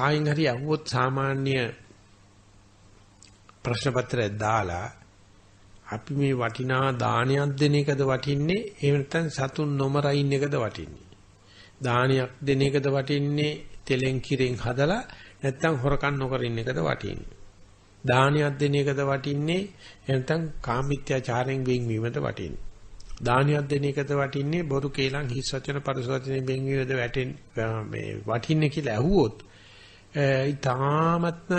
කායින් හරි අහුවොත් සාමාන්‍ය ප්‍රශ්න පත්‍රයක් දාලා අපි මේ වටිනා දානයක් දෙන එකද වටින්නේ? එහෙම නැත්නම් සතුන් නොමරින් එකද වටින්නේ? දානයක් දෙන එකද වටින්නේ? තෙලෙන් කිරෙන් හදලා නැත්නම් හොරකම් නොකර ඉන්න එකද වටින්නේ? දානයක් දෙන එකද වටින්නේ? නැත්නම් කාමිත්‍යාචාරයෙන් වෙන්වීමද වටින්නේ? දානයක් දෙන එකද වටින්නේ? බොරු කේලම් හිස් වචන පරිසවචනෙන් වෙන්වීමද වැටෙන් මේ වටින්නේ කියලා ඇහුවොත් ඊ타මත්ම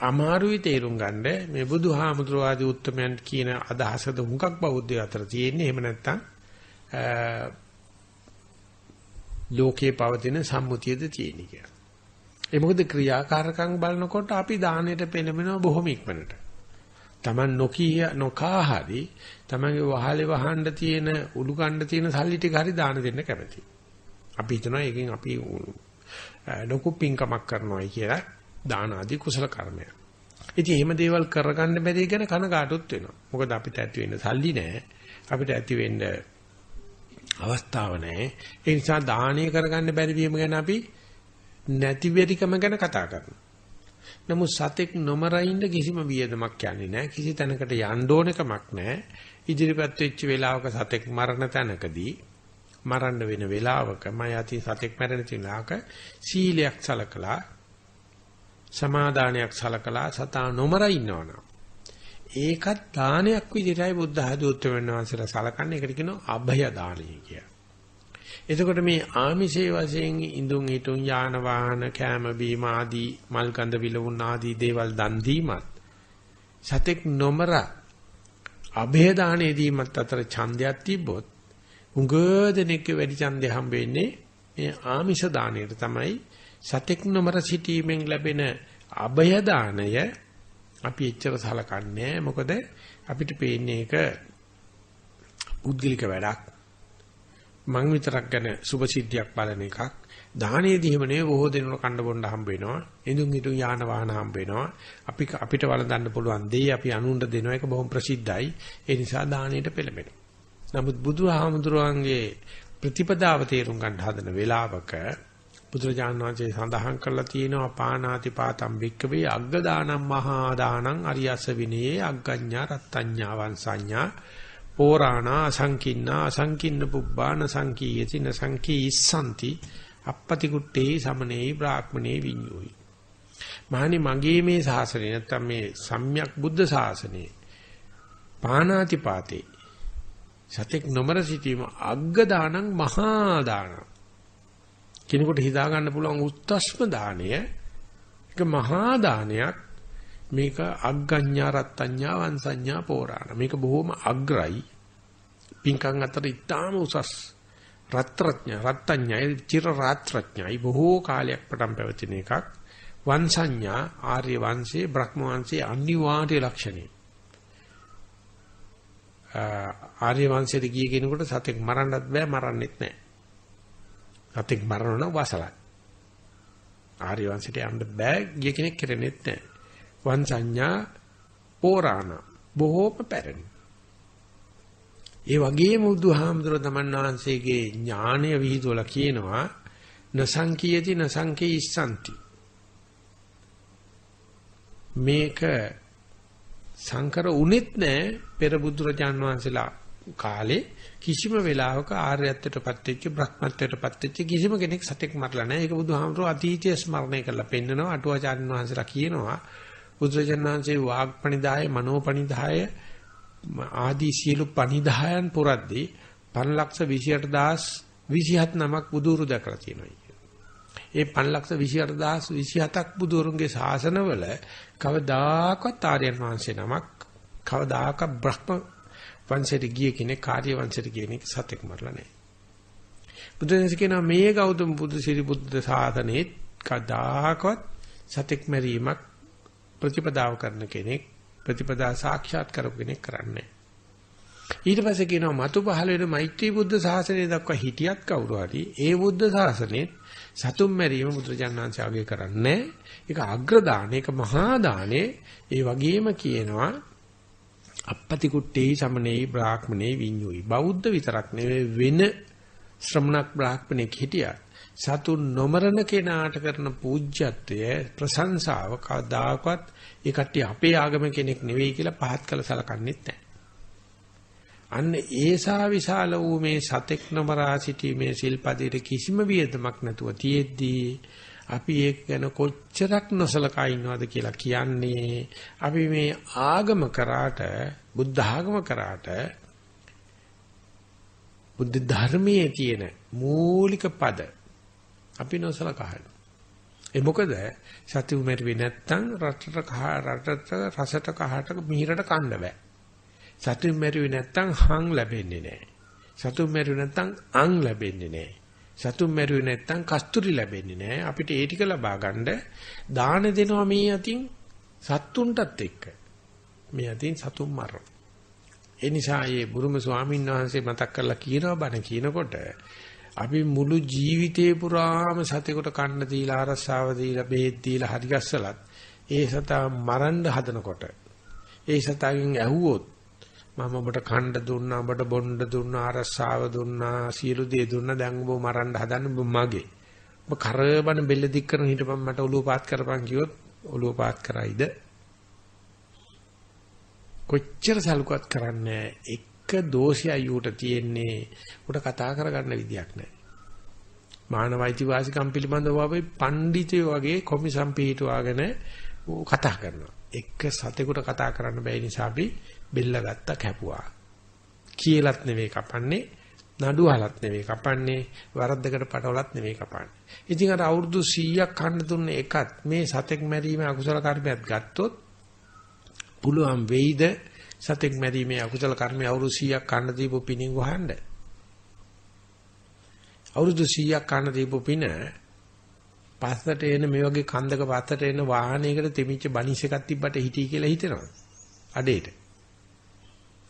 අමාරුයි තේරුම් ගන්න මේ බුදුහාමුදුරුවෝ ආදී උත්තමයන් කියන අදහසද හුඟක් බෞද්ධය අතර තියෙන්නේ එහෙම නැත්නම් ලෝකේ පවතින සම්මුතියද තියෙන්නේ කියලා. ඒ මොකද ක්‍රියාකාරකම් බලනකොට අපි දාණයට පෙළඹෙනවා බොහොම ඉක්මනට. Taman නොකිය නොකා හරි Tamanගේ වහලේ වහන්න තියෙන උඩු ගන්න තියෙන සල්ලි ටික හරි දාන දෙන්න කැමතියි. අපි හිතනවා ඒකෙන් අපි ලොකු පින්කමක් කරනවායි කියලා දාන ආදී කුසල කර්මයක්. ඉතින් එහෙම දේවල් කරගන්න බැරි ගැන කනගාටුත් වෙනවා. මොකද අපිට ඇති වෙන්න සල්ලි නැහැ. අපිට ඇති වෙන්න අවස්ථාව නැහැ. ඒ නිසා දානය කරගන්න බැරි වීම ගැන අපි නැති වෙරිකම ගැන කතා කරනවා. නමුත් සතෙක් නොමරින්න කිසිම වියදමක් යන්නේ නැහැ. කිසි තැනකට යන්න ඕනකමක් නැහැ. ඉදිරිපත් වෙච්ච වෙලාවක සතෙක් මරණ තැනකදී මරන්න වෙන වෙලාවක මම යති සතෙක් මැරෙන තිලාක සීලයක් සලකලා සමාදානයක් සලකලා සතා නොමර ඉන්නවනම් ඒකත් දානයක් විදිහටයි බුද්ධ ආධුත්වයන් වහන්සේලා සලකන්නේ ඒකට කියනවා අභය දානය කියලා. එතකොට මේ ආමිෂයේ වශයෙන් ඉඳුන් හිටුන් යාන වාහන කෑම බීම ආදී මල් ගඳ විලවුන් ආදී දේවල් දන් දීමත් සතෙක් නොමර අභය දානෙ දීමත් අතර ඡන්දයක් තිබ්බොත් උඟදෙනෙක් වැඩි ඡන්දය හම්බ වෙන්නේ මේ ආමිෂ දාණයට තමයි. සතෙක් නොමර සිටීමෙන් ලැබෙන අභය දාණය අපි එච්චර සලකන්නේ මොකද අපිට පේන්නේ ඒක පුද්ගලික වැඩක්. මං විතරක් ගැන සුභසිද්ධියක් බලන එකක්. දානයේදීම නෙවෙයි බොහෝ දෙනෙකුට කණ්ඩ බොණ්ඩ හම්බ වෙනවා. ඉදුන් හිටුන් යාන වාහන හම්බ වෙනවා. අපි අපිට වළඳන්න පුළුවන් දෙයි අපි අනුන්ට දෙනවා. ඒක බොහොම ප්‍රසිද්ධයි. ඒ නිසා දානයට පෙළඹෙනවා. නමුත් බුදුහාමුදුරුවන්ගේ ප්‍රතිපදාව තේරුම් ගන්න හදන වෙලාවක බුදුරජාණන් වහන්සේ සඳහන් කරලා තියෙනවා පානාති පාතම් වික්කවේ අග්ග දානම් මහා දානං අරියස විනයේ අග්ගඤ්ඤා රත්ත්‍ඤ්ඤා වංසඤ්ඤා පෝරාණා අසංකින්නා අසංකින්න පුබ්බාන සංකීයති න සංකීස්සanti අපපති කුට්ටේ සමනේ බ්‍රාහ්මනේ විඤ්ඤෝයි. මහණි මගේ මේ ශාසනය නැත්තම් මේ සම්්‍යක් බුද්ධ ශාසනය පානාති පාතේ සතෙක් නොමර සිටීම අග්ග දානං මහා දානං කෙනෙකුට හිතා ගන්න පුළුවන් උත්ස්ම දාණය ඒක මහා දානයක් මේක අග්ගඤ්ඤා රත්ත්‍ඤ්ඤා වංසඤ්ඤා පෝරාණ. මේක බොහොම අග්‍රයි. පින්කම් අතර ඉතාම උසස්. රත්ත්‍රඥ රත්ත්‍ඤ්ඤයි චිර රාත්‍රඥයි. බොහෝ කාලයක් පටන් පැවතින එකක්. වංසඤ්ඤා ආර්ය වංශේ බ්‍රහ්ම වංශේ අනිවාර්ය ලක්ෂණේ ආර්ය වංශයට ගිය කෙනෙකුට සතෙක් මරන්නත් බෑ මරන්නෙත් නෑ. සතෙක් මරනවා නම් වසලයි. ආර්ය වංශයට යන්න බෑ ගිය කෙනෙක් කරෙන්නෙත් නෑ. වංශඤ්ඤා පෝරාණ බොහෝම පැරණි. ඒ වගේම බුදුහාමුදුර තමන් වහන්සේගේ ඥාණය විහිදුවලා කියනවා නසංකීයති නසංකේ ඉස්සanti මේක සංකර උනේත් නැහැ පෙර බුදුරජාන් වහන්සේලා කාලේ කිසිම වෙලාවක ආර්යත්වයටපත් වෙච්ච බ්‍රහ්මත්වයටපත් වෙච්ච කිසිම කෙනෙක් සතෙක් මරලා නැහැ. ඒක බුදුහාමුදුරුවෝ අතීතය ස්මරණය කරලා පෙන්නනවා. අටුවාචාර්යන් වහන්සේලා කියනවා බුදුරජාණන් වහන්සේ වාග්පණිදාය මනෝපණිදාය ආදී සියලු පණිදායන් පුරද්දී 528027 නමක් බුදුරු දැකලා තියෙනවා. ඒ 528027ක් බුදුරුන්ගේ ශාසනවල කවදාකවත් ආර්යයන් වහන්සේ නමක් කවදාක බ්‍රහ්ම වංශයට ගිය කෙනෙක් කාර්ය වංශයට ගිය කෙනෙක් සත්‍යක් මරලා නැහැ. බුදුන්සේ කියනවා මේ ගෞතම බුදු සිරි බුද්ධ සාධනේ කවදාකවත් සත්‍යක් මරීමක් ප්‍රතිපදාව කරන කෙනෙක් ප්‍රතිපදා සාක්ෂාත් කරපු කෙනෙක් කරන්නේ ඊට පස්සේ කියනවා මතු පහළ වෙන මෛත්‍රී බුද්ධ ශාසනය දක්වා හිටියත් කවුරු හරි ඒ බුද්ධ ශාසනයේ සතුම් මැරීම බුදුරජාණන්සාගේ කරන්නේ ඒක අග්‍ර දාන ඒක මහා දානේ ඒ වගේම කියනවා අපපති කුට්ටේ සමනේ බ්‍රාහ්මනේ විඤ්ඤුයි. බෞද්ධ විතරක් නෙවෙයි වෙන ශ්‍රමණක් බ්‍රාහ්මණෙක් හිටියා සතුන් නොමරන කෙනාට කරන පූජ්‍යත්වය ප්‍රශංසාව කවදාකවත් ඒ කට්ටිය අපේ ආගම කෙනෙක් නෙවෙයි කියලා පහත් කළ සලකන්නේත් නැහැ. අන්න ඒසා විශාල වූ මේ සතෙක් නොමරා සිටීමේ සිල්පදයට කිසිම වියදමක් නැතුව තියෙද්දී අපි ඒක ගැන කොච්චරක් නොසලකා ඉන්නවද කියලා කියන්නේ අපි මේ ආගම කරාට බුද්ධ ආගම කරාට බුද්ධ ධර්මයේ තියෙන මූලික පද අපි නොසලකා හරිනවා. ඒ මොකද සත්‍ය උමරුවේ නැත්තම් රටට කහ රටට රසට කහට මිහිරට කන්න බෑ. සත්‍ය උමරුවේ නැත්තම් හං ලැබෙන්නේ නැහැ. සතුන් මැරුවේ නැත්තම් අං ලැබෙන්නේ නැහැ. සතුන් මැරුවේ නැත්තම් කස්තුරි ලැබෙන්නේ නැහැ. අපිට ඒ ටික ලබා ගන්න දාන දෙනවා මේ අතින් සත්තුන්ටත් එක්ක. මේ අතින් සතුන් මරන. ඒ නිසා මේ බුරුම ස්වාමීන් වහන්සේ මතක් කරලා කියනවා බණ කියනකොට අපි මුළු ජීවිතේ පුරාම සතෙකුට කන්න දීලා අරසාව දීලා බෙහෙත් දීලා හරි ගස්සලත් ඒ සතා මරන්න හදනකොට ඒ සතාගෙන් ඇහුවොත් මම ඔබට කන්න දුන්නා ඔබට බොන්න දුන්නා අරසාව දුන්නා සියලු දේ දුන්නා. දැන් ඔබ මරන්න හදන්න ඔබ මගේ. ඔබ කරබන බෙල්ල දික් කරන හිටපන් මට ඔලුව පාත් කරපන් කිව්වොත් ඔලුව පාත් කරයිද? කොච්චර සල්කුවත් කරන්නේ එක දෝෂයයි ඌට තියෙන්නේ. ඌට කතා කරගන්න විදියක් නැහැ. මානවයිති වාසිකම් පිළිබඳව අපි පඬිතුයෝ වගේ කොමිසම් පිටුවාගෙන කතා කරනවා. එක සතෙකුට කතා කරන්න බැයි නිසා අපි බෙල්ල ගත්ත කැපුවා. කියලත් නෙවෙයි කපන්නේ නඩු අහලත් නෙවෙයි කපන්නේ වරද්දකට පටවලත් නෙවෙයි කපන්නේ. ඉතින් අර අවුරුදු 100ක් කන්න දුන්නේ එකත් මේ සතෙක් මැරීමේ අකුසල කර්මයක් ගත්තොත් පුළුවන් වෙයිද සතෙක් මැරීමේ අකුසල කර්මය අවුරුදු 100ක් කන්න දීපු පිණින් වහන්න අවුරුදු 100ක් කන්න දීපු පින පස්සට එන මේ වගේ කන්දක පස්සට එන වාහනයකට තෙමිච්ච බනිස් එකක් තිබ්බට හිටී කියලා හිතනවා අඩේට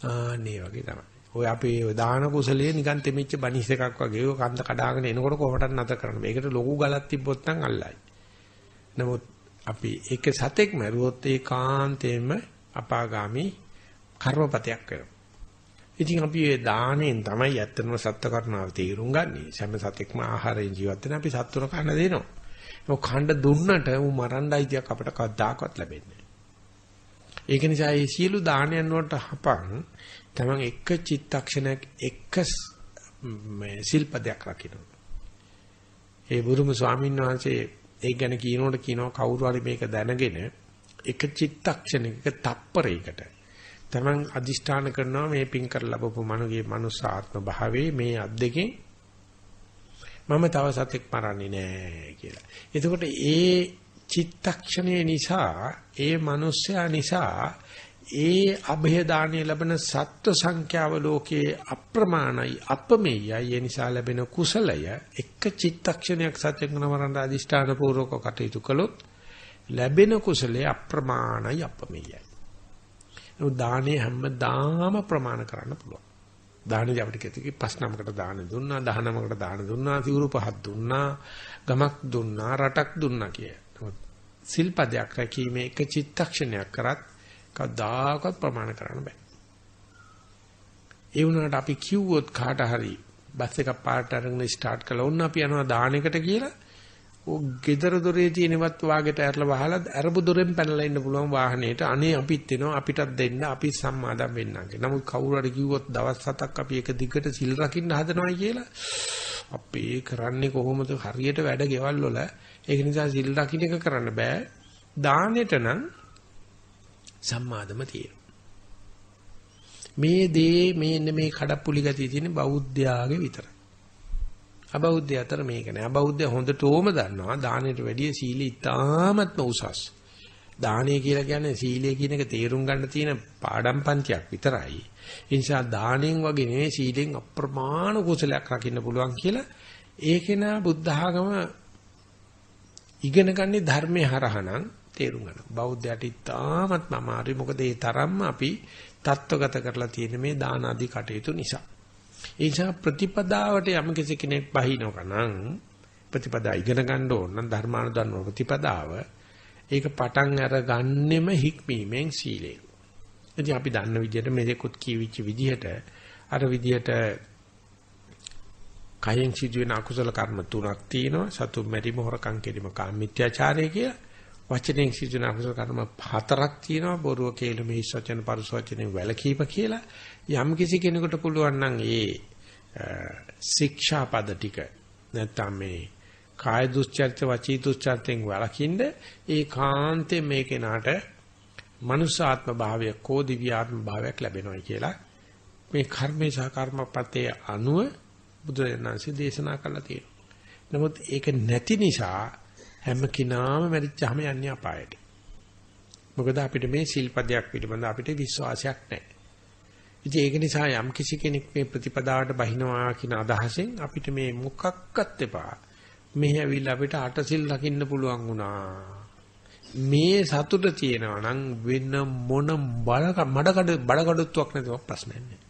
ආන්නේ වගේ තමයි ඔය අපේ ඔය දාන කුසලයේ නිකන් තෙමිච්ච බනිස් එකක් වගේ ඔය කන්ද කඩාගෙන එනකොට කොහොමද නැතර කරන්න මේකට ලොකු ගලක් තිබ්බොත් නම් අල්ලයි නමුත් අපි ඒක සතෙක් මරුවොත් ඒ කාන්තේම අපාගාමි කර්මපතයක් වෙනවා. ඉතින් අපි මේ දාණයෙන් තමයි ඇත්තම සත්‍ය කරනාව තීරුම් ගන්නෙ. සෑම සතෙක්ම ආහාරයෙන් ජීවත් වෙන අපි සත්තුන කන්න දෙනවා. ඒක කණ්ඩ දුන්නට ඌ මරණ්ඩයි තියක් අපිට කවදාකවත් ලැබෙන්නේ ඒක නිසා මේ සියලු දානයන් වලට හපන් තමන් එක චිත්තක්ෂණයක් එක මේ සිල්පදයක් රකින්න. ඒ බුදුම ස්වාමීන් වහන්සේ ඒක ගැන කියනකොට කියනවා කවුරු හරි මේක දැනගෙන එක චිත්තක්ෂණයක තප්පරයකට තමන් අදිෂ්ඨාන කරනවා මේ පින් කර ලැබපු මනුගේ මනුසාත්ම භාවයේ මේ අත් දෙකෙන් මම තව සතෙක් මරන්නේ නෑ කියලා. එතකොට ඒ චිත්තක්ෂණය නිසා ඒ මිනිස්යා නිසා ඒ અભය දාණය ලැබෙන සත්ව සංඛ්‍යාව ලෝකයේ අප්‍රමාණයි අපමෙයයි ඒ නිසා ලැබෙන කුසලය එක චිත්තක්ෂණයක් සත්‍යංග නමරණ අදිෂ්ඨාන පූර්වක කටයුතු කළොත් ලැබෙන කුසලයේ අප්‍රමාණයි අපමෙයයි නමුත් දානේ හැමදාම ප්‍රමාණ කරන්න පුළුවන්. දානේ අපිට කිව්වේ පස් නමකට දාන දුන්නා, 19කට දාන දුන්නා, සිවුරු පහක් දුන්නා, ගමක් දුන්නා, රටක් දුන්නා කිය. නමුත් සිල්පදයක් රැකීමේ එක චිත්තක්ෂණයක් කරත් කවදාකවත් ප්‍රමාණ කරන්න බෑ. ඒ වුණාට අපි කිව්වොත් කාට හරි බස් එකක් පාට අරගෙන ස්ටාර්ට් කළා වුණා අපි යනවා දානෙකට කියලා ඔය gedara දොරේ තියෙනවත් වාගෙට ඇරලා වහලා අරබු දොරෙන් පැනලා ඉන්න පුළුවන් වාහනේට අනේ අපිත් එනවා අපිටත් දෙන්න අපි සම්මාදම් වෙන්නගේ. නමුත් කවුරු හරි කිව්වොත් දවස් හතක් අපි එක දිගට සිල් රකින්න හදනවයි කියලා අපේ කරන්නේ කොහොමද හරියට වැඩ ගෙවල් වල ඒක නිසා සිල් රකින්න එක කරන්න බෑ. දානෙට නම් සම්මාදම තියෙනවා. මේ දේ මේ මේ කඩප්පුලි ගතිය තියෙන බෞද්ධයාගේ විතරයි. අබෞද්ධය අතර මේක නෑ. අබෞද්ධය හොඳටම දන්නවා දානෙට වැඩිය සීලී ඉතාමත්ම උසස්. දානය කියලා කියන්නේ සීලය කියන එක තේරුම් ගන්න තියෙන පාඩම් පන්තියක් විතරයි. ඒ නිසා දාණයෙන් වගේ නෙවෙයි සීලෙන් අප්‍රමාණ කුසලයක් රකින්න පුළුවන් කියලා ඒකේන බුද්ධ ආගම ඉගෙන ගන්නේ ධර්මයේ හරහනම් තේරුම් ගන්න. බෞද්ධයට ඉතාමත් අමාරුයි මොකද ඒ තරම්ම අපි தত্ত্বගත කරලා තියෙන මේ දාන ආදී කටයුතු නිසා. ඒ නිසා ප්‍රතිපදාවට යම් කෙනෙක් බහිනවකනම් ප්‍රතිපදා ඉගෙන ගන්න ඕන නම් ධර්මානුධර්ම ප්‍රතිපදාව ඒක පටන් අර ගන්නෙම හික්මීමෙන් සීලයෙන්. ඉතින් අපි දන්න විදිහට මේකත් කියවිච්ච විදිහට අර විදිහට කයෙන් සිදුවෙන අකුසල කර්ම තුනක් තියෙනවා. සතුම් මැරීම, හොරකම් කිරීම, කාමීත්‍යාචාරය කියලා. වචනෙන් සිදුවෙන අකුසල කර්ම හතරක් තියෙනවා. බොරුව, කේලම, හිස් වචන, පරුස වචනෙන් වැළකීම කියලා. යම් කිසි කෙනෙකුට පුළුවන් නම් ඒ ශික්ෂා පද ටික නැත්තම් මේ කාය දුස්චරිත වචී දුස්චරිතෙන් වළකින්න ඒ කාන්තේ මේ කෙනාට මනුෂ්‍යාත්ම භාවයක් කෝ දිව්‍යාත්ම භාවයක් ලැබෙනවා කියලා මේ කර්මේ සහ කර්මපතේ අනුව බුදුරජාණන්සේ දේශනා කළා තියෙනවා. නමුත් ඒක නැති නිසා හැම කෙනාම මැරිච්චාම යන්නේ අපායට. මොකද අපිට මේ සිල්පදයක් පිළිබඳ අපිට විශ්වාසයක් නැහැ. ඉතින් ඒක නිසා යම් කිසි කෙනෙක් මේ ප්‍රතිපදාවට බහිනවා කියන අදහසෙන් අපිට මේ මොකක්වත් එපා. මෙහි ඇවිල්ලා අපිට අටසිල් රකින්න පුළුවන් වුණා. මේ සතුට තියෙනවා නම් වෙන මොන බඩ මඩකඩ බඩකඩුත්වක් නැතුව ප්‍රශ්නයක් නෑ.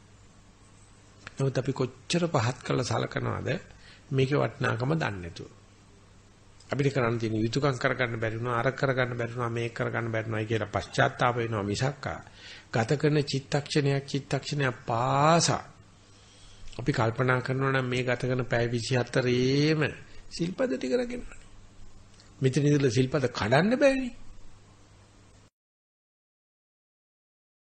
නමුත් අපි කොච්චර පහත් කළා සලකනවාද මේකේ වටිනාකම දන්නේ නැතුව. අපිට කරන්න තියෙන යුතුයකම් කරගන්න බැරි වුණා අර කරගන්න බැරි වුණා මේක කරගන්න බැරි වුණා කියලා පශ්චාත්තාප වෙනවා මිසක්කා ගත කරන චිත්තක්ෂණයක් චිත්තක්ෂණයක් පාසා අපි කල්පනා කරනවා නම් මේ ගත කරන පැය 24ේම සිල්පද ටික රකින්න. මෙතන ඉඳලා සිල්පද කඩන්න බෑනේ.